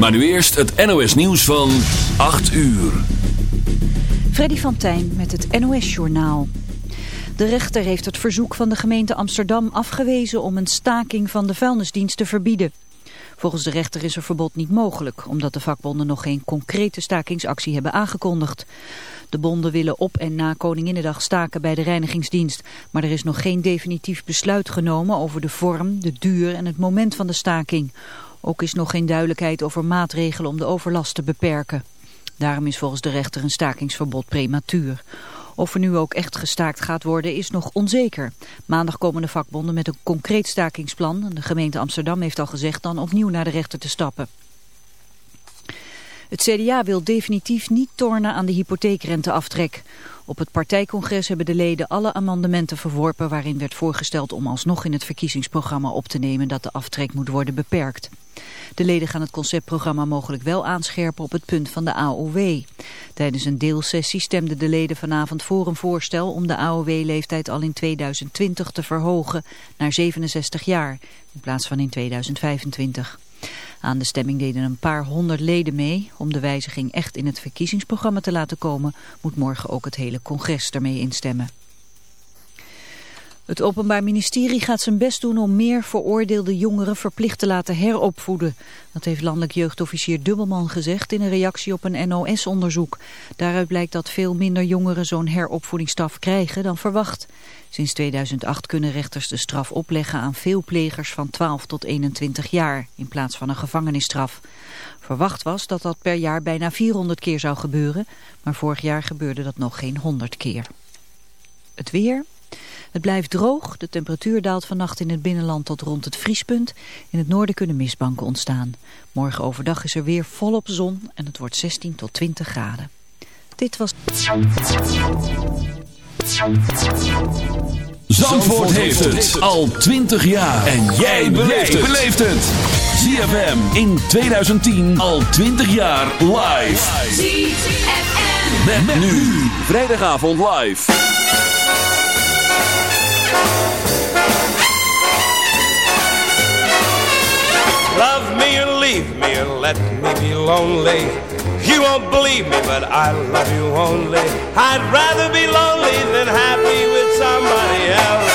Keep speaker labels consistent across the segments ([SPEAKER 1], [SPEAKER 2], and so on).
[SPEAKER 1] Maar nu eerst het NOS nieuws van 8 uur.
[SPEAKER 2] Freddy van Tijn met het NOS Journaal. De rechter heeft het verzoek van de gemeente Amsterdam afgewezen om een staking van de vuilnisdienst te verbieden. Volgens de rechter is een verbod niet mogelijk, omdat de vakbonden nog geen concrete stakingsactie hebben aangekondigd. De bonden willen op en na Koninginnedag staken bij de reinigingsdienst. Maar er is nog geen definitief besluit genomen over de vorm, de duur en het moment van de staking. Ook is nog geen duidelijkheid over maatregelen om de overlast te beperken. Daarom is volgens de rechter een stakingsverbod prematuur. Of er nu ook echt gestaakt gaat worden is nog onzeker. Maandag komen de vakbonden met een concreet stakingsplan. De gemeente Amsterdam heeft al gezegd dan opnieuw naar de rechter te stappen. Het CDA wil definitief niet tornen aan de hypotheekrenteaftrek. Op het partijcongres hebben de leden alle amendementen verworpen waarin werd voorgesteld om alsnog in het verkiezingsprogramma op te nemen dat de aftrek moet worden beperkt. De leden gaan het conceptprogramma mogelijk wel aanscherpen op het punt van de AOW. Tijdens een deelsessie stemden de leden vanavond voor een voorstel om de AOW-leeftijd al in 2020 te verhogen naar 67 jaar in plaats van in 2025. Aan de stemming deden een paar honderd leden mee. Om de wijziging echt in het verkiezingsprogramma te laten komen, moet morgen ook het hele congres ermee instemmen. Het Openbaar Ministerie gaat zijn best doen om meer veroordeelde jongeren verplicht te laten heropvoeden. Dat heeft landelijk jeugdofficier Dubbelman gezegd in een reactie op een NOS-onderzoek. Daaruit blijkt dat veel minder jongeren zo'n heropvoedingsstaf krijgen dan verwacht. Sinds 2008 kunnen rechters de straf opleggen aan veel plegers van 12 tot 21 jaar in plaats van een gevangenisstraf. Verwacht was dat dat per jaar bijna 400 keer zou gebeuren, maar vorig jaar gebeurde dat nog geen 100 keer. Het weer... Het blijft droog, de temperatuur daalt vannacht in het binnenland tot rond het vriespunt. In het noorden kunnen mistbanken ontstaan. Morgen overdag is er weer volop zon en het wordt 16 tot 20 graden. Dit was...
[SPEAKER 1] Zandvoort heeft het al 20 jaar. En jij beleeft het. ZFM in 2010 al 20 jaar live. ZFM. Met, nu. Vrijdagavond live.
[SPEAKER 3] Love me or leave me or let me be lonely. You won't believe me, but I love you only. I'd rather be lonely than happy with somebody else.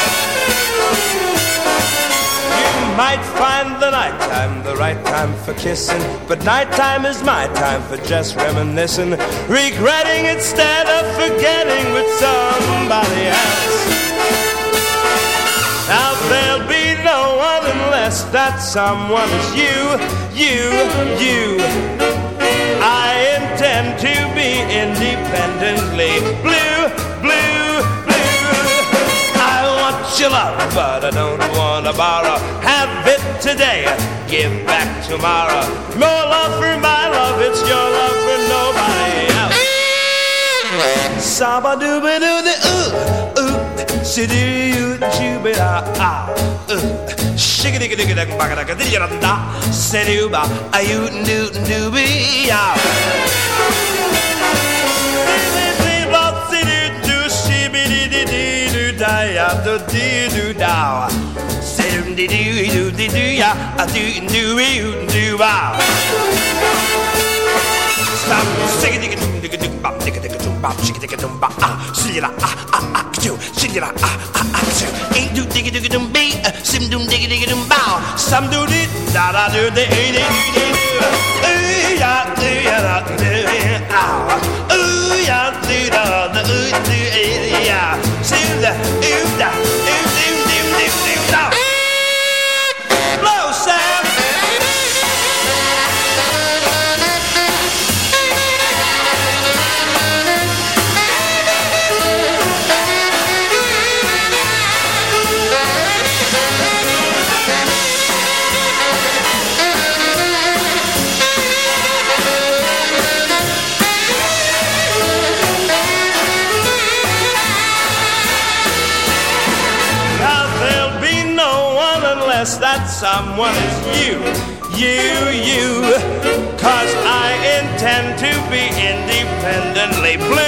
[SPEAKER 3] You might find the nighttime the right time for kissing, but nighttime is my time for just reminiscing, regretting instead of forgetting with somebody else. Now there'll be no one unless that someone is you, you, you. I intend to be independently blue, blue, blue. I want your love, but I don't want to borrow. Have it today, give back tomorrow. More love for my love, it's your love for nobody else. Saba dooba doo ooh 시디유지베라 아 시기디기디기당 바가다가 들려란다 세류바 아유 누누비야 Diya do di do da, say do di do di do ya, do do do do ba. Bop, dig it, dig bop, it, dig it, ah, ah, ah, ah, do, sing it, ah, ah, ah, do, ain't do, dig it, dig it, dum, be, sim, dum, dig it, dig it, dum, bow, some do it, da, da, do, the, eh, do, do, ooh, ya, do, ya, da, do, ah, ooh, ya, do, da, da, ooh, do, eh, ya, sim, da, ooh, da, someone is you, you, you. Cause I intend to be independently blue,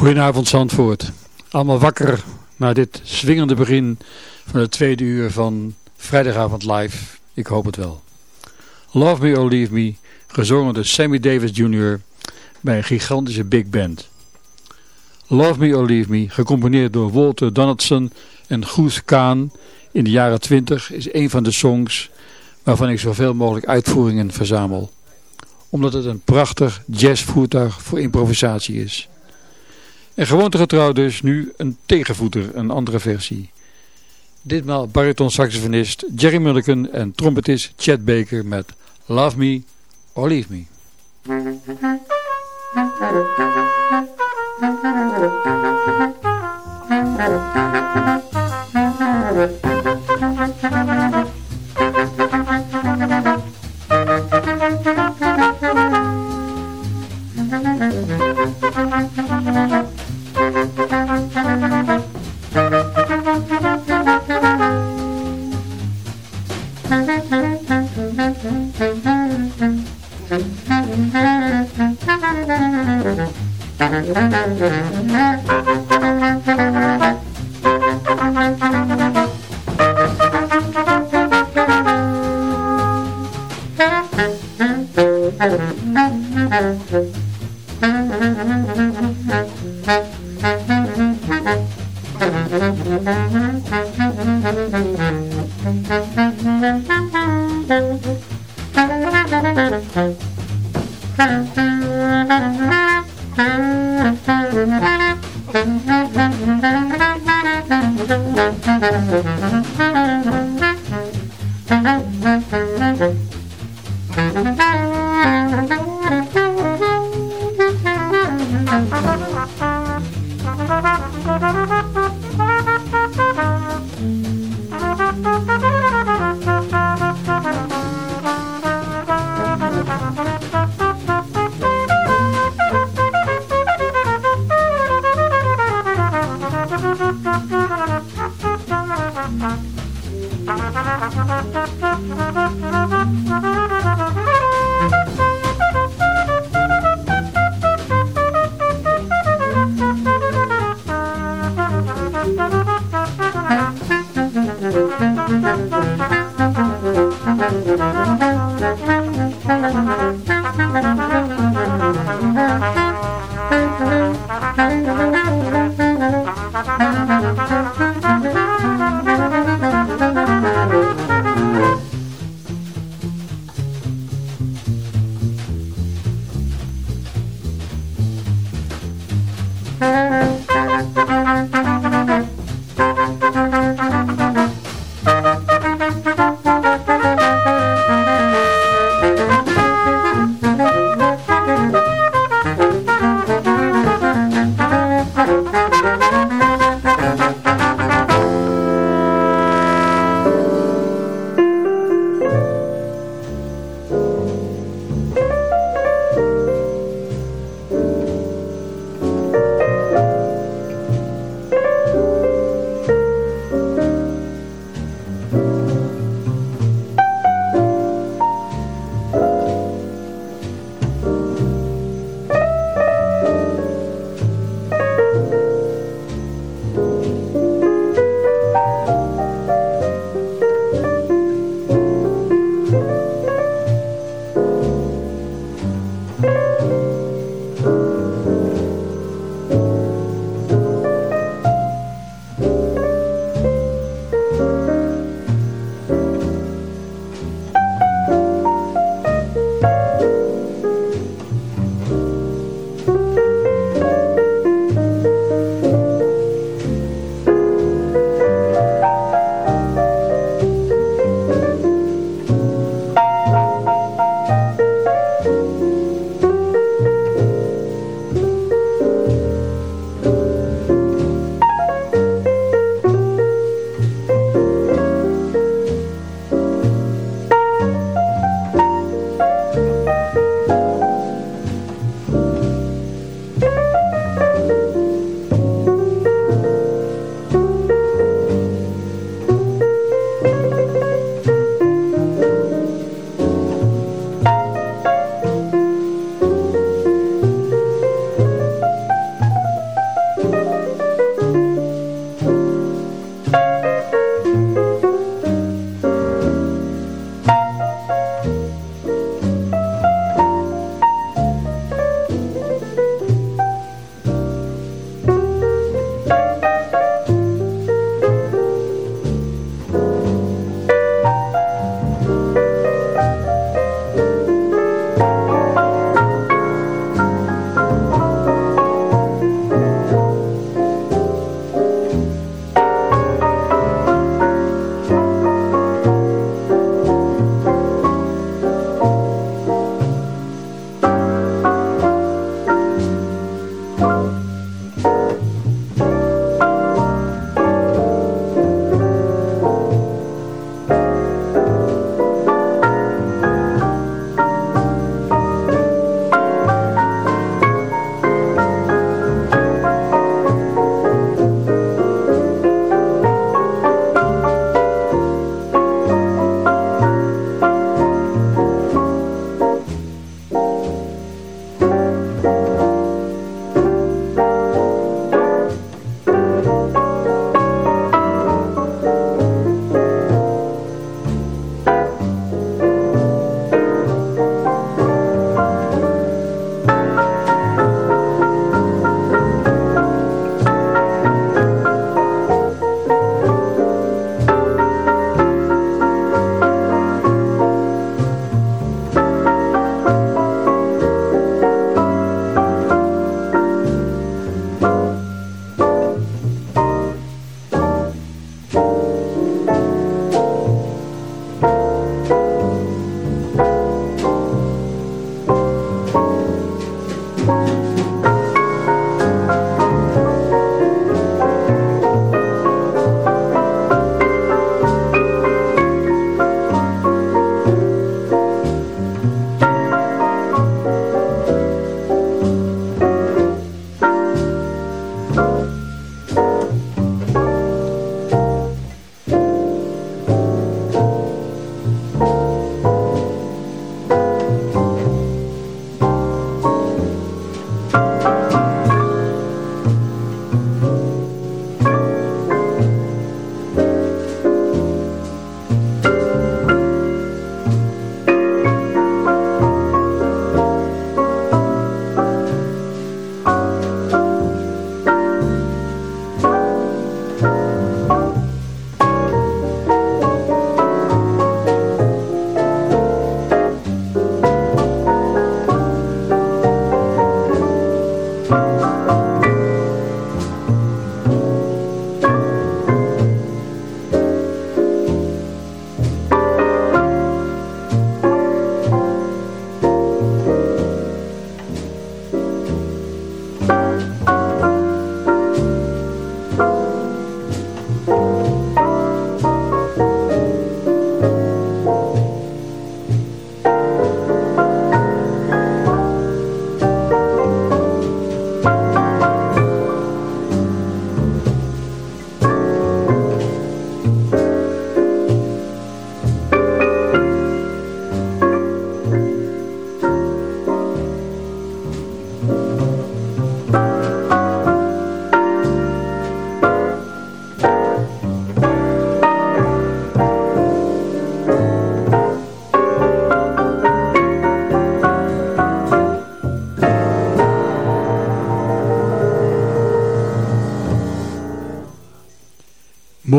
[SPEAKER 4] Goedenavond Zandvoort. Allemaal wakker na dit swingende begin van het tweede uur van vrijdagavond live. Ik hoop het wel. Love Me or Leave Me, gezongen door Sammy Davis Jr. bij een gigantische big band. Love Me or Leave Me, gecomponeerd door Walter Donaldson en Goose Kaan in de jaren 20, is een van de songs waarvan ik zoveel mogelijk uitvoeringen verzamel. Omdat het een prachtig jazzvoertuig voor improvisatie is. En gewoontegetrouw dus nu een tegenvoeter, een andere versie. Ditmaal bariton-saxofonist Jerry Mulliken en trompetist Chad Baker met Love Me or Leave Me. Thank you.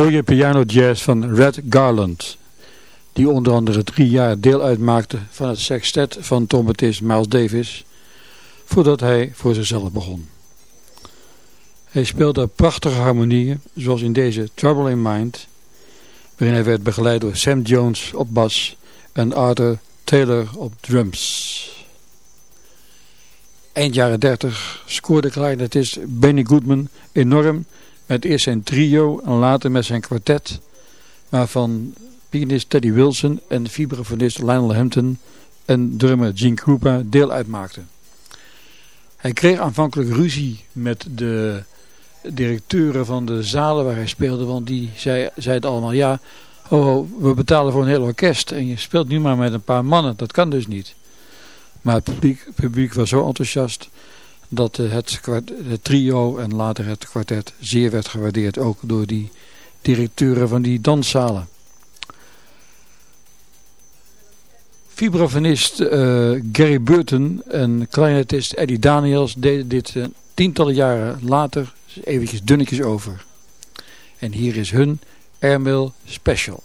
[SPEAKER 4] Mooie piano jazz van Red Garland, die onder andere drie jaar deel uitmaakte van het sextet van trompetist Miles Davis, voordat hij voor zichzelf begon. Hij speelde prachtige harmonieën, zoals in deze Trouble in Mind, waarin hij werd begeleid door Sam Jones op bas en Arthur Taylor op drums. Eind jaren 30 scoorde clarinetist Benny Goodman enorm met eerst zijn trio en later met zijn kwartet, waarvan pianist Teddy Wilson en vibrafonist Lionel Hampton en drummer Gene Krupa deel uitmaakten. Hij kreeg aanvankelijk ruzie met de directeuren van de zalen waar hij speelde, want die zei, zeiden allemaal, ja, oh, we betalen voor een heel orkest en je speelt nu maar met een paar mannen, dat kan dus niet. Maar het publiek, het publiek was zo enthousiast dat eh, het, het, trio en later het kwartet zeer werd gewaardeerd. Ook door die directeuren van die danszalen. Vibrafonist uh, Gary Burton en clarinetist Eddie Daniels deden dit uh, tientallen jaren later eventjes dunnetjes over. En hier is hun Airmail Special.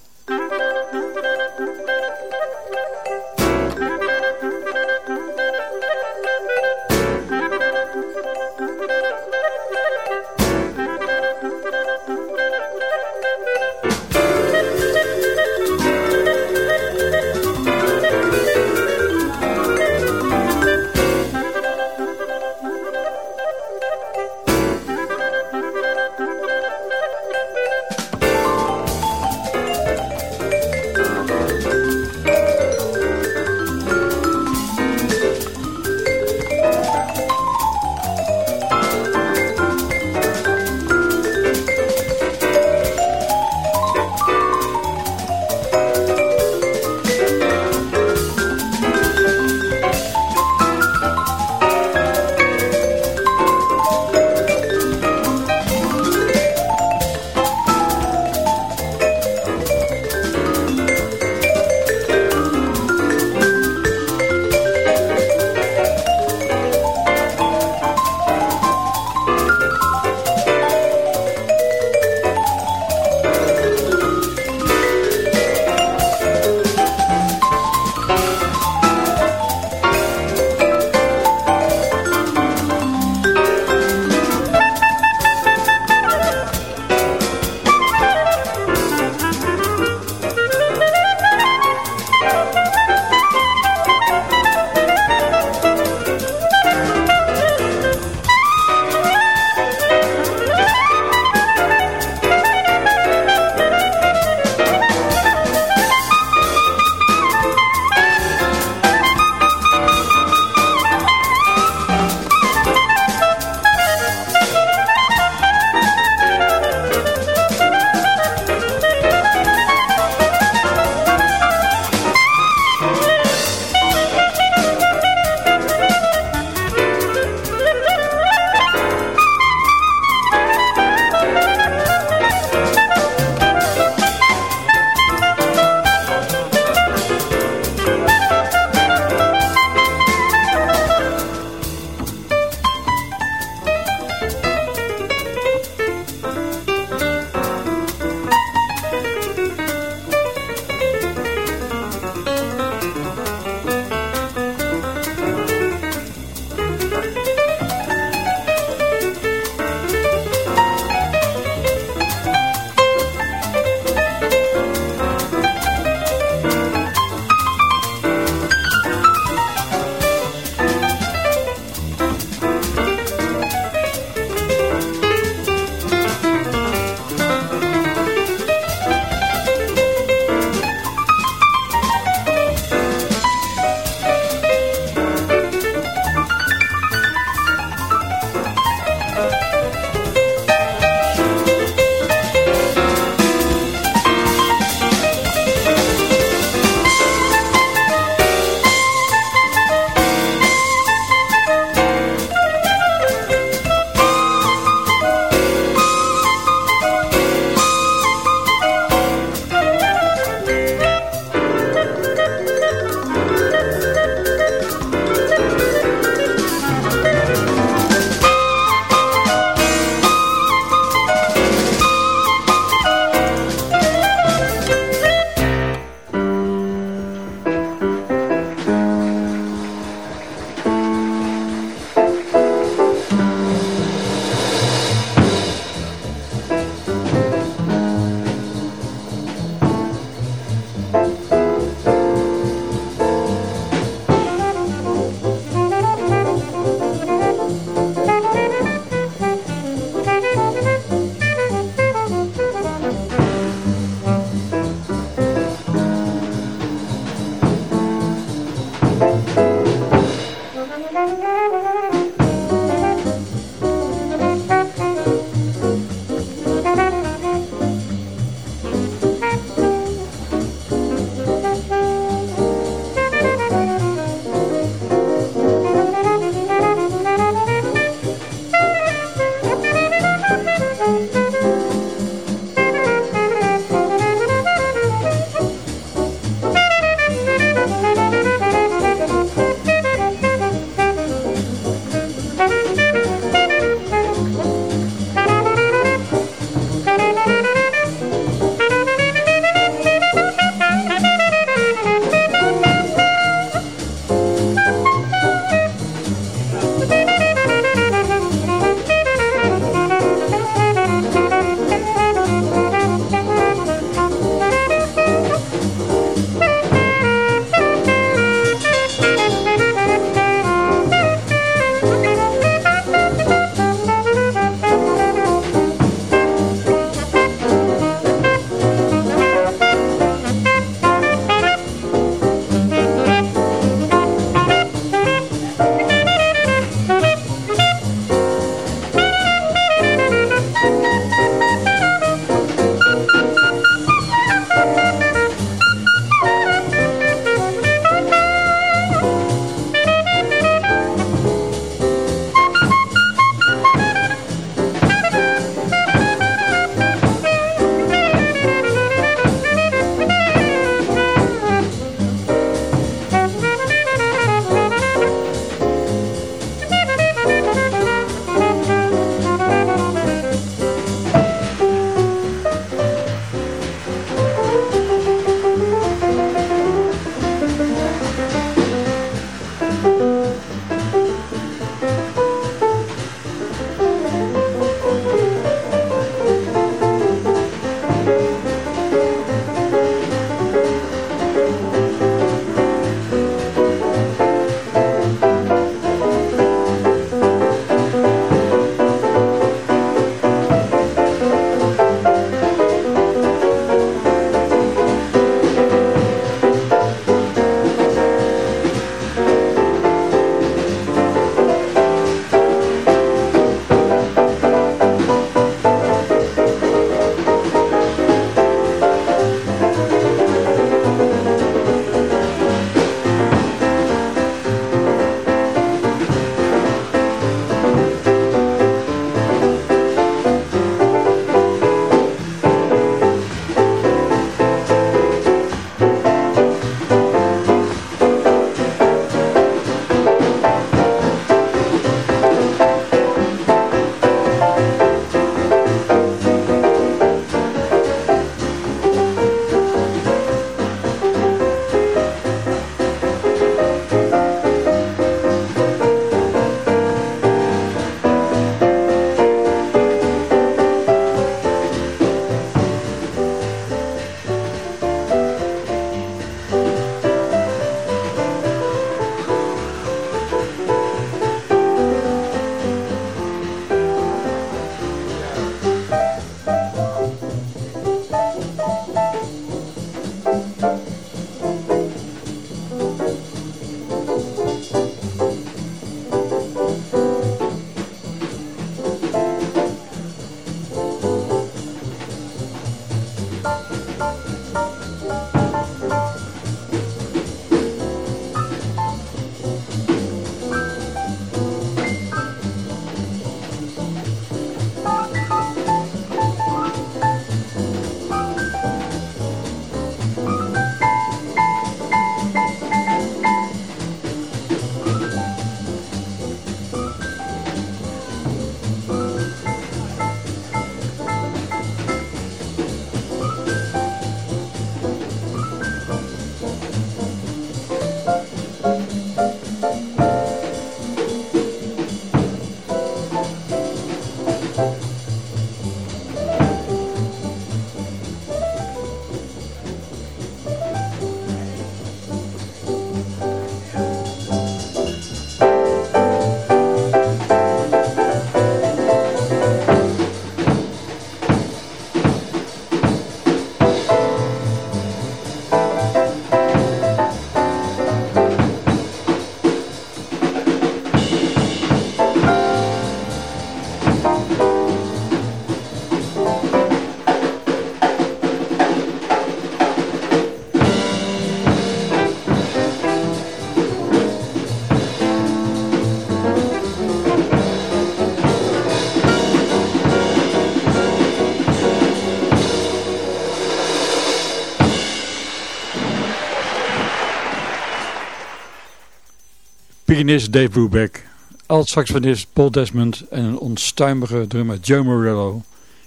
[SPEAKER 4] Pianist Dave Brubeck, alt-saxofonist Paul Desmond en een onstuimige drummer Joe Morello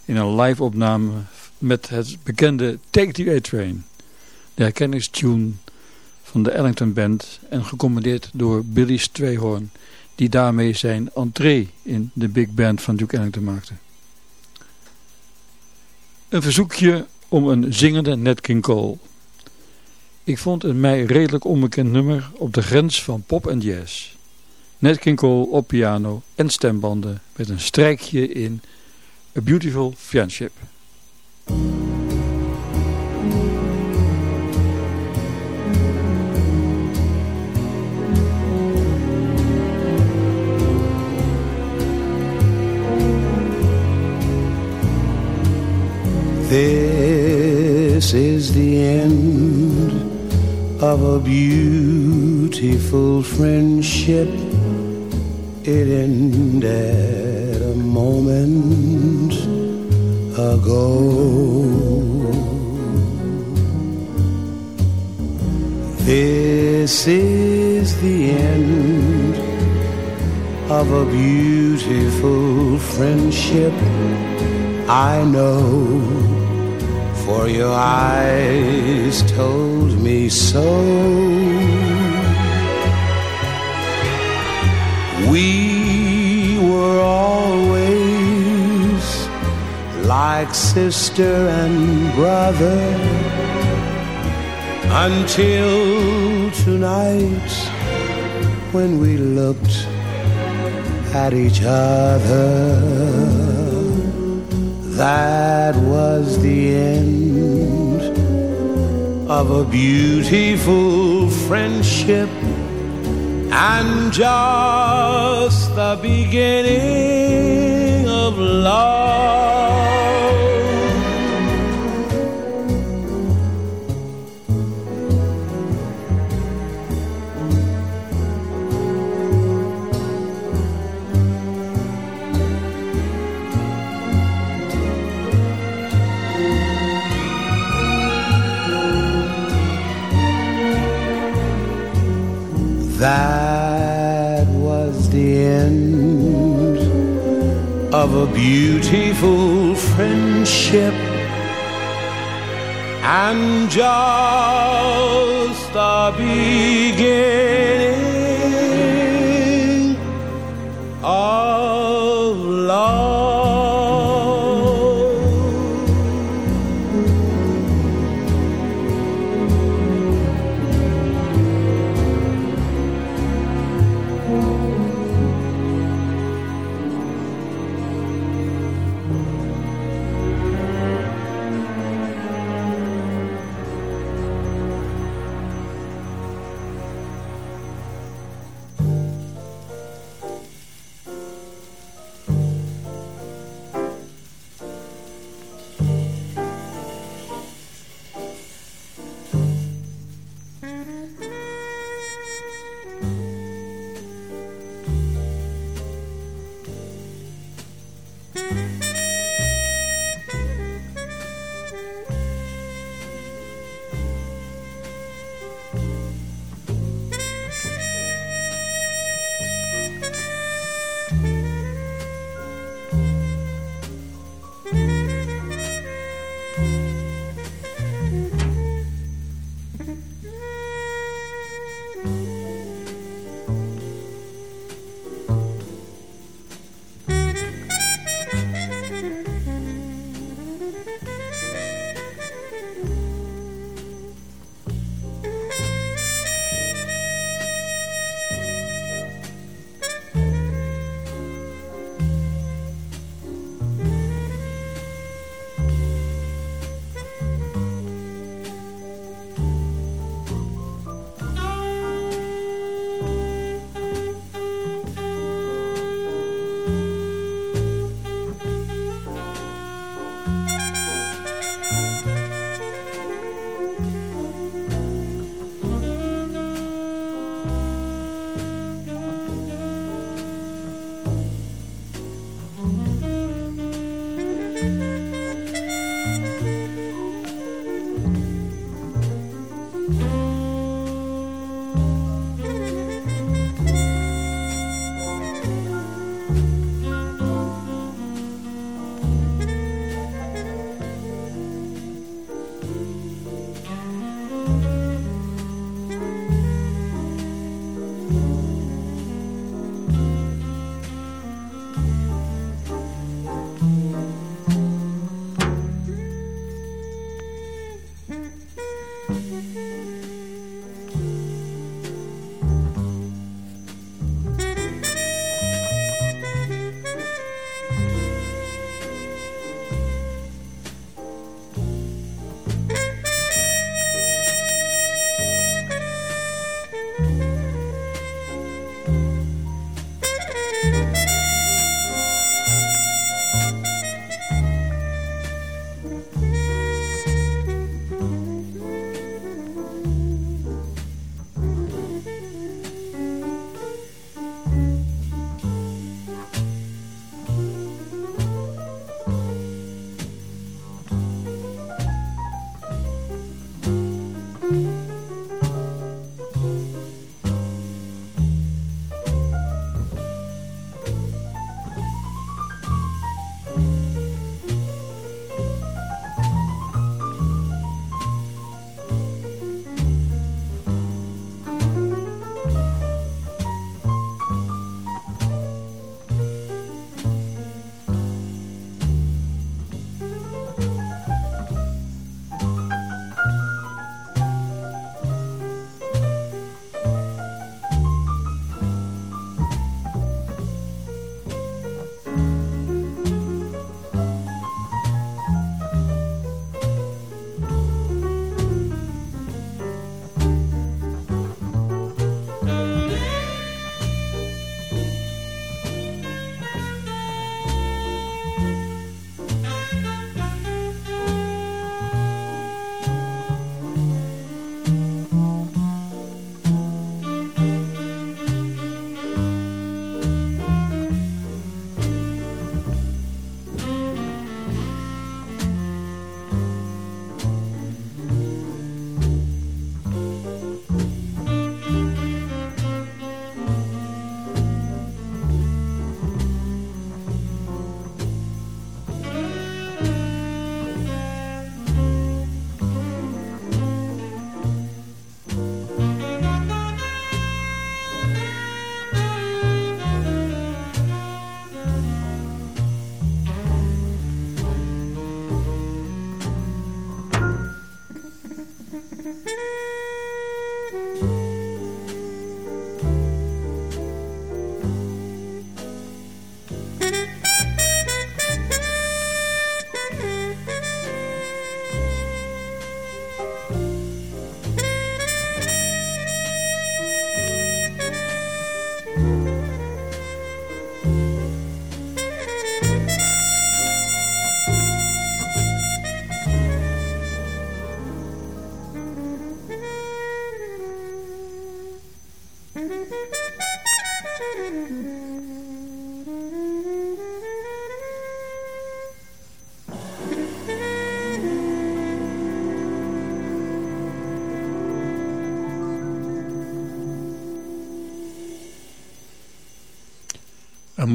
[SPEAKER 4] in een live opname met het bekende Take the A-Train, de herkenningstune van de Ellington Band en gecombineerd door Billy Strayhorn die daarmee zijn entree in de big band van Duke Ellington maakte. Een verzoekje om een zingende Nat King Cole. Ik vond een mij redelijk onbekend nummer op de grens van pop en jazz. Nat op piano en stembanden met een strijkje in A Beautiful Friendship.
[SPEAKER 3] This is the end of a beautiful friendship. It ended a moment ago. This is the end of a beautiful friendship. I know for your eyes told me so. We were always like sister and brother until tonight when we looked at each other that was the end of a beautiful friendship and just the beginning of love. That was the end of a beautiful friendship and just the beginning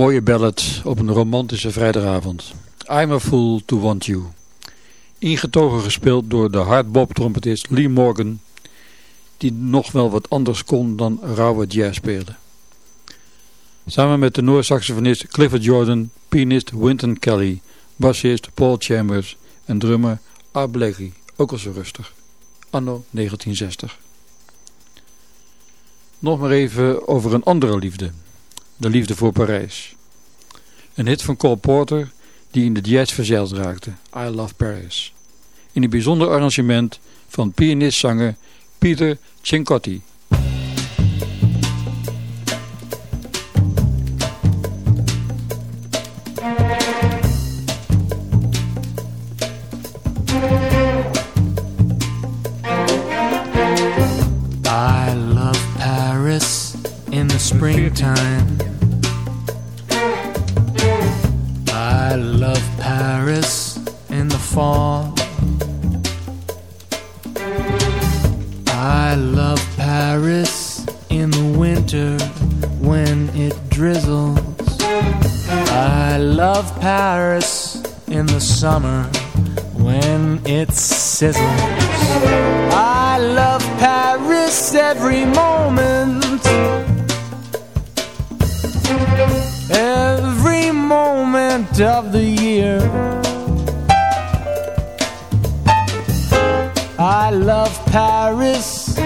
[SPEAKER 4] mooie ballad op een romantische vrijdagavond. I'm a Fool to Want You. Ingetogen gespeeld door de hardbop-trompetist Lee Morgan, die nog wel wat anders kon dan rauwe jazz spelen. Samen met de Noor-saxofonist Clifford Jordan, pianist Wynton Kelly, bassist Paul Chambers en drummer Art Blakey, ook al zo rustig. Anno 1960. Nog maar even over een andere liefde. De liefde voor Parijs. Een hit van Cole Porter die in de jazz verzeild raakte. I Love Paris. In een bijzonder arrangement van pianist-zanger Peter Cincotti.
[SPEAKER 5] springtime. I love Paris every moment every moment of the year. I love Paris.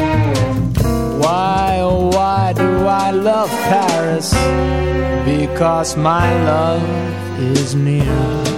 [SPEAKER 5] Why, oh, why do I love Paris? Because my love is near.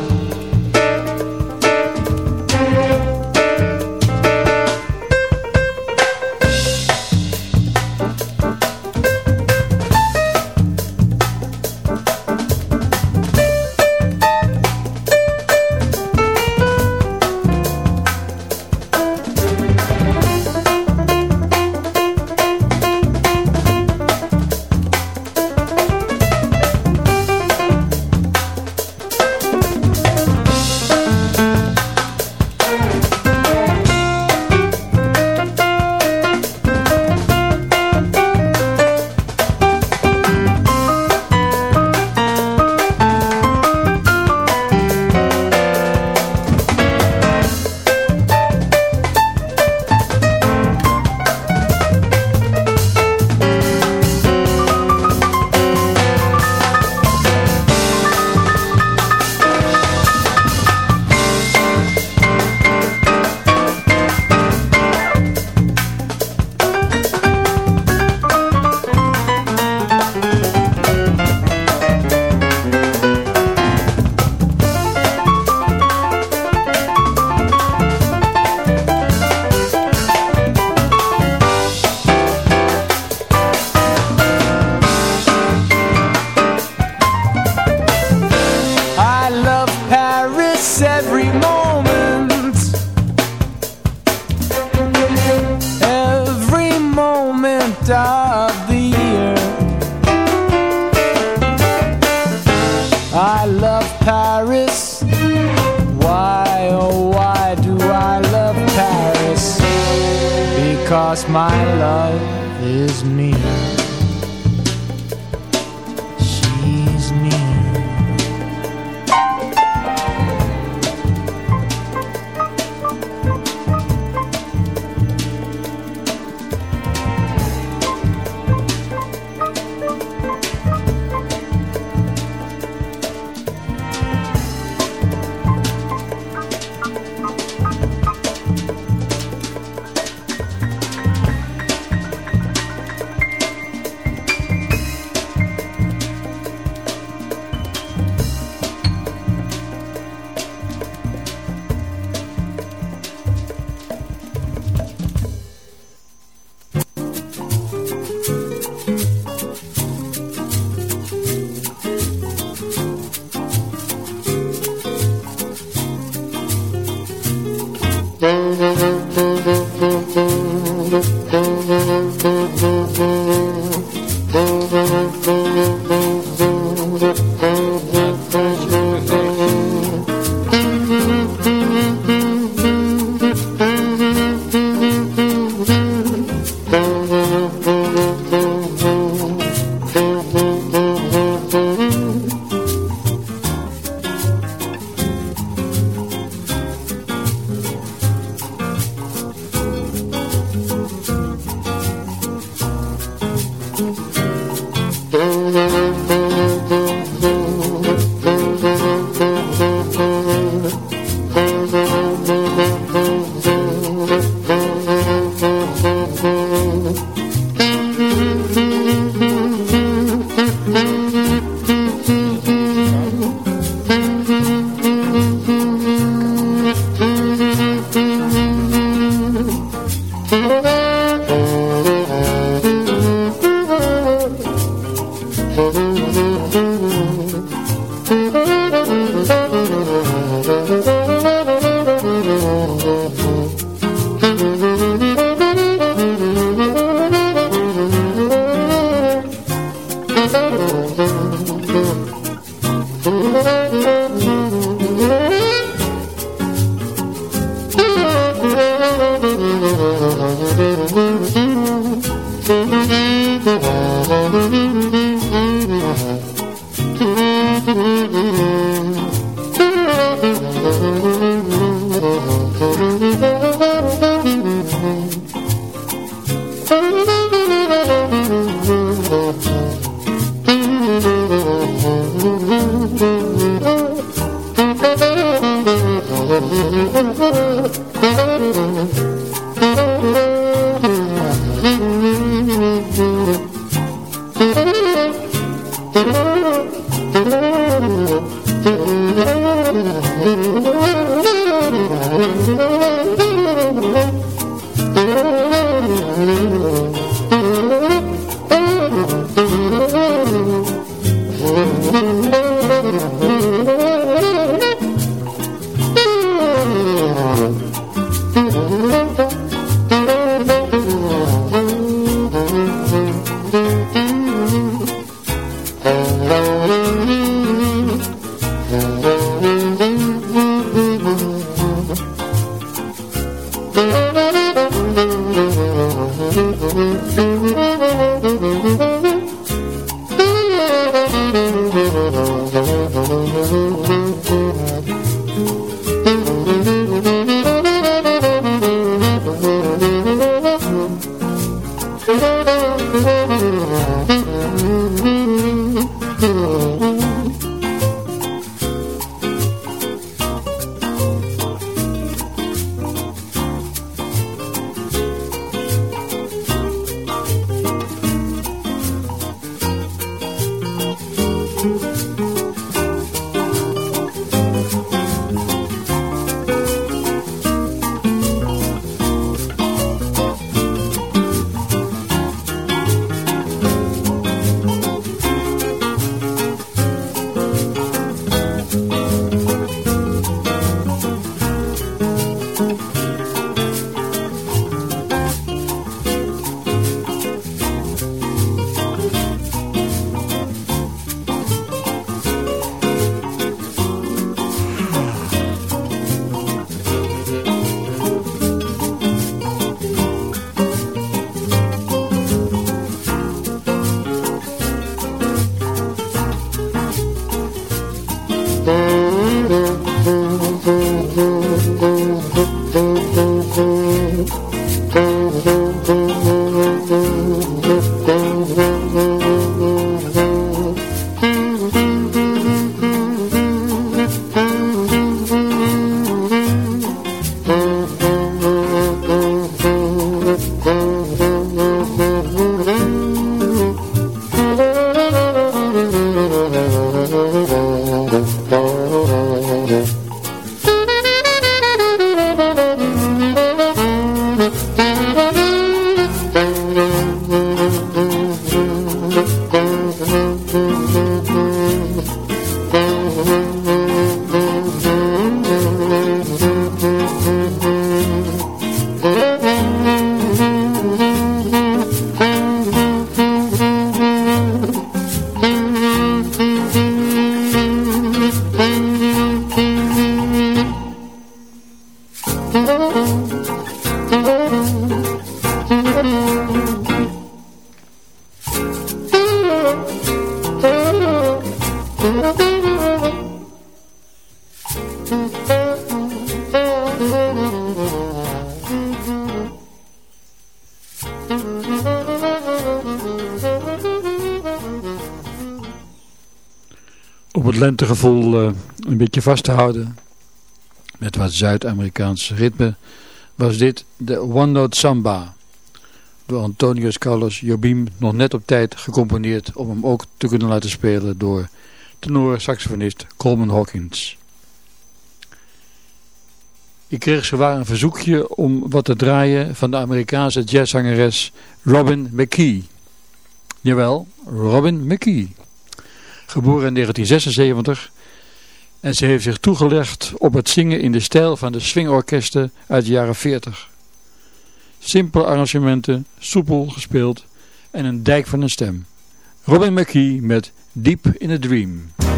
[SPEAKER 4] Om het lentegevoel uh, een vast te houden met wat Zuid-Amerikaanse ritme was dit de One Note Samba door Antonius Carlos Jobim nog net op tijd gecomponeerd om hem ook te kunnen laten spelen door tenor-saxofonist Coleman Hawkins. Ik kreeg zowaar een verzoekje om wat te draaien van de Amerikaanse jazzzangeres Robin McKee. Jawel, Robin McKee. Geboren in 1976 en ze heeft zich toegelegd op het zingen in de stijl van de swingorkesten uit de jaren 40. Simpele arrangementen, soepel gespeeld en een dijk van een stem. Robin McKee met Deep in a Dream.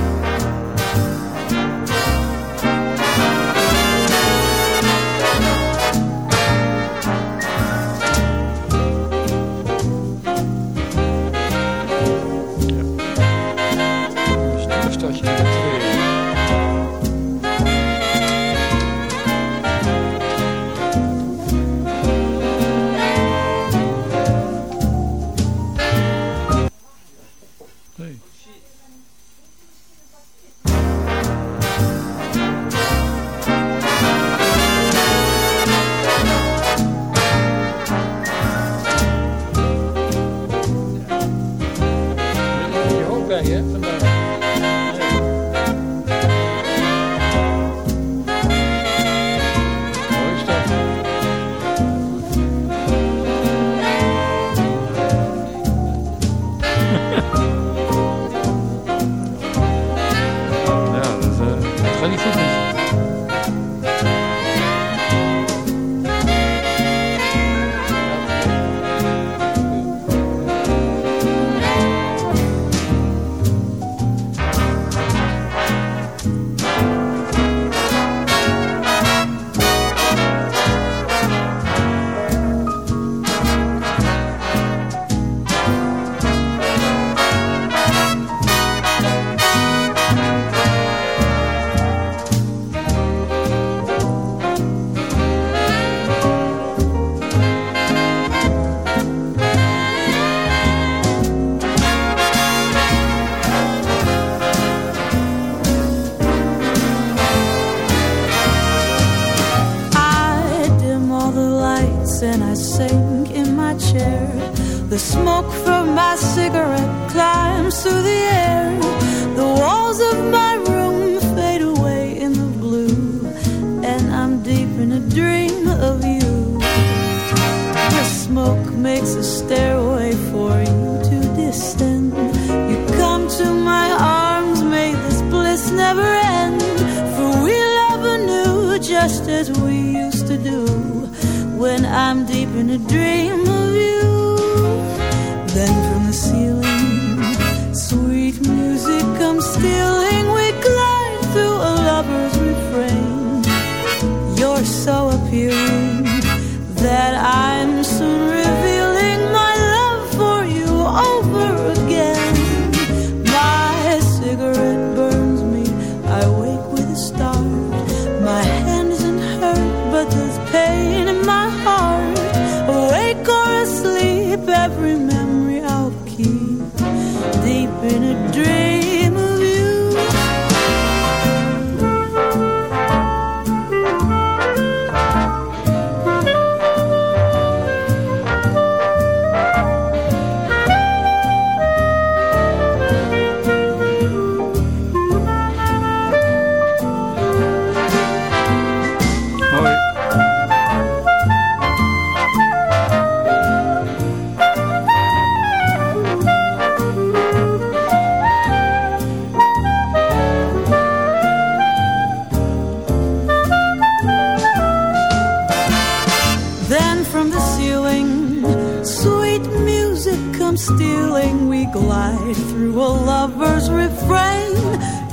[SPEAKER 6] through a lover's refrain.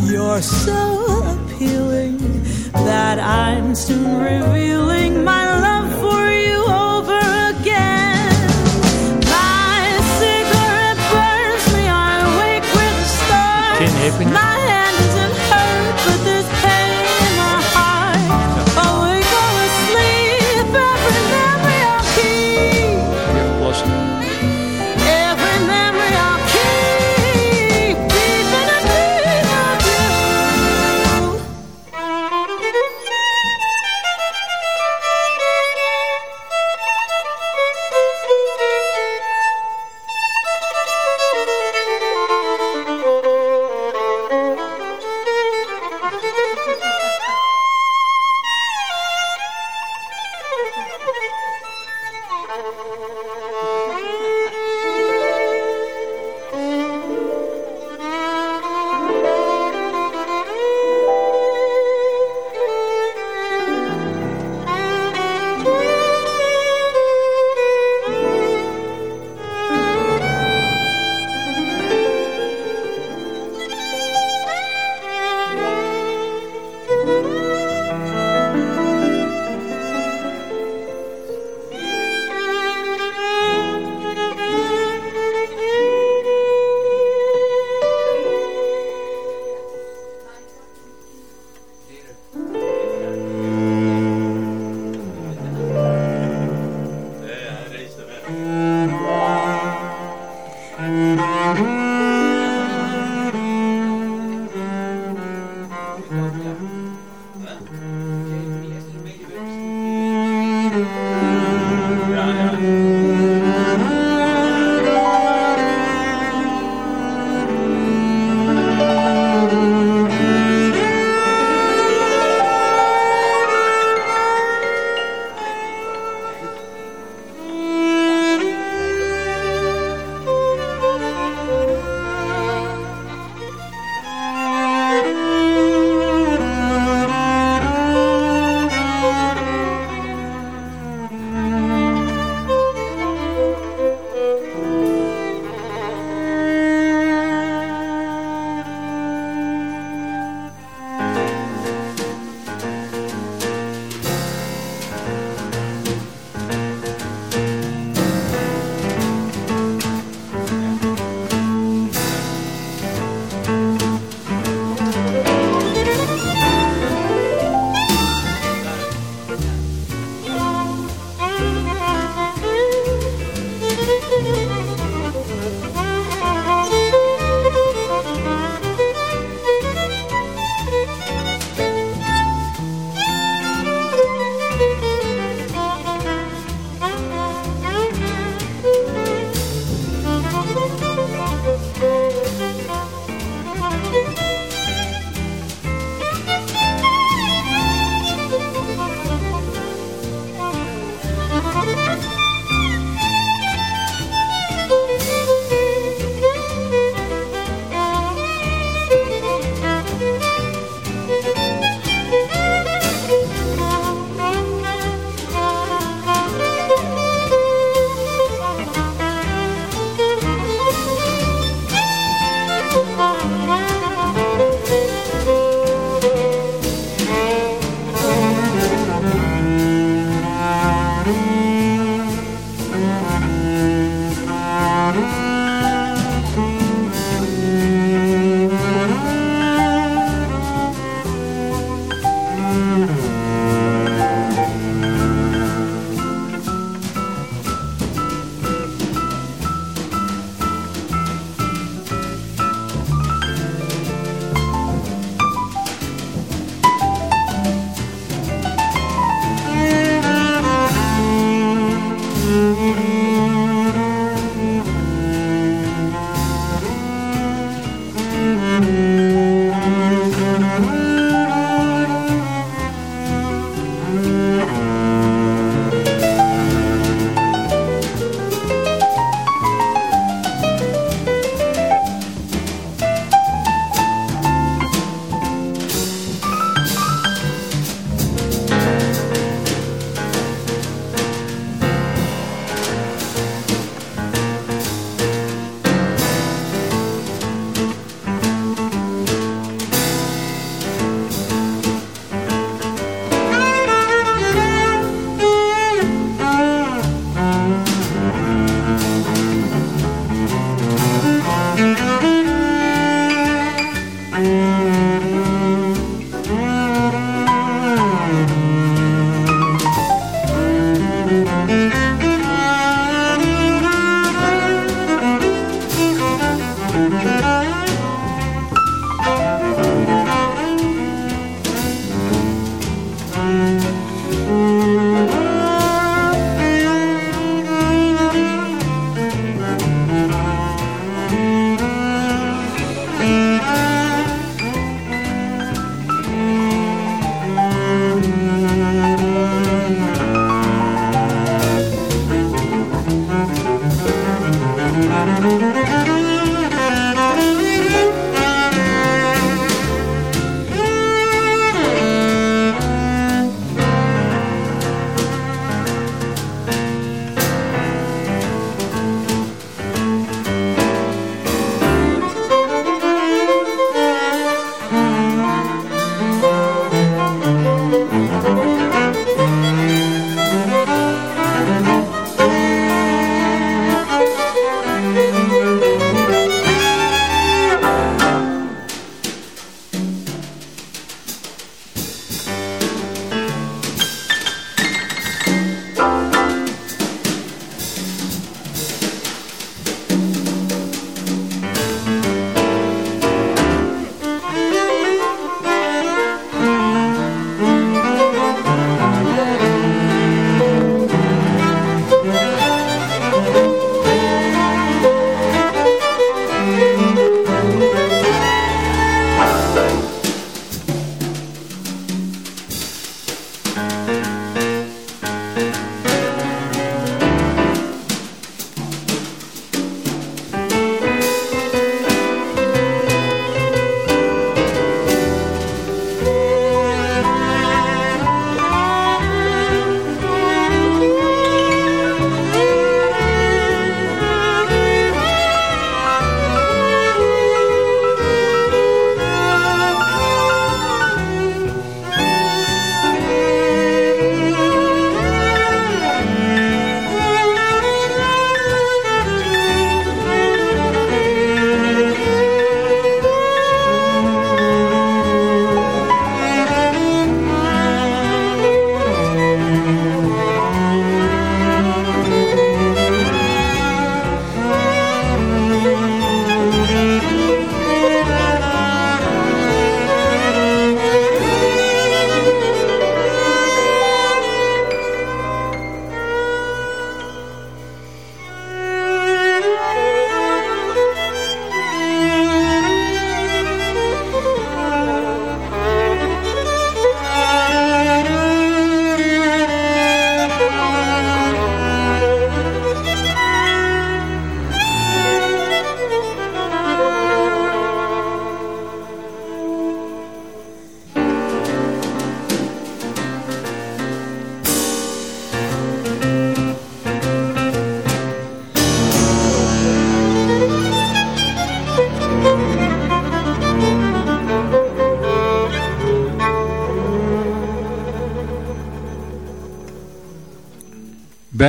[SPEAKER 6] You're so appealing that I'm soon revealing my love for you over again. My cigarette burns me, I wake with a start.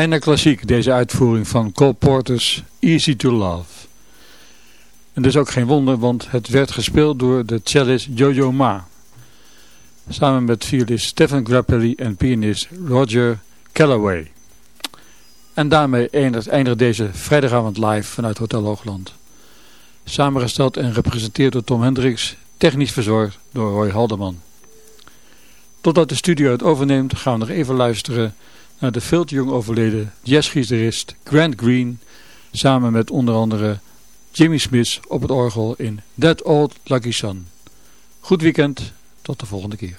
[SPEAKER 4] Bijna klassiek deze uitvoering van Cole Porter's Easy to Love. En dat is ook geen wonder, want het werd gespeeld door de cellist Jojo Ma. Samen met violist Stephen Grappelli en pianist Roger Calloway. En daarmee eindigt deze vrijdagavond live vanuit Hotel Hoogland. Samengesteld en gepresenteerd door Tom Hendricks, technisch verzorgd door Roy Haldeman. Totdat de studio het overneemt gaan we nog even luisteren naar de veel te jong overleden jazzgitarist Grant Green samen met onder andere Jimmy Smith op het orgel in That Old Lucky Sun. Goed weekend, tot de volgende keer.